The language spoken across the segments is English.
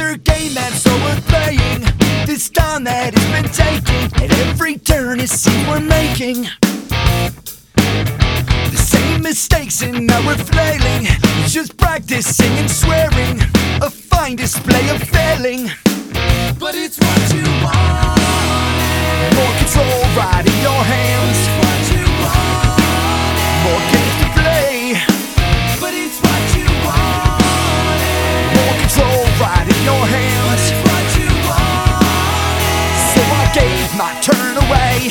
another game and so we're playing. This time that it's been taken. At every turn it seems we're making. The same mistakes and now we're flailing. Just practicing and swearing. A fine display of failing. But it's what you want. Gave my turn away.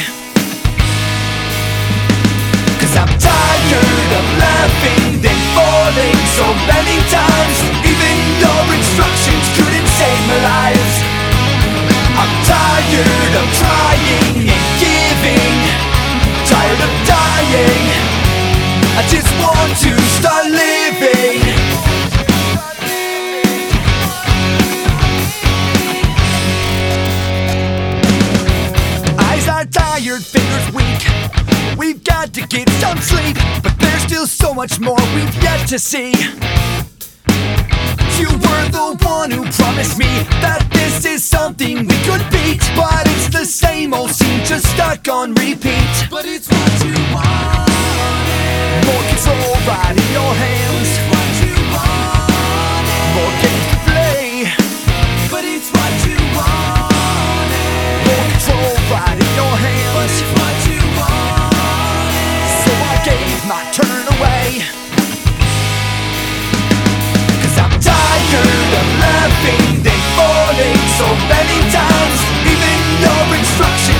Cause I'm tired of laughing, then falling so many times. Even your instructions couldn't save my life. I'm tired of trying and giving, tired of dying. I just want to tired, fingers weak. We've got to get some sleep, but there's still so much more we've yet to see. You were the one who promised me that this is something we could beat, but it's the same old scene just stuck on repeat. But it's so many times. Even your instructions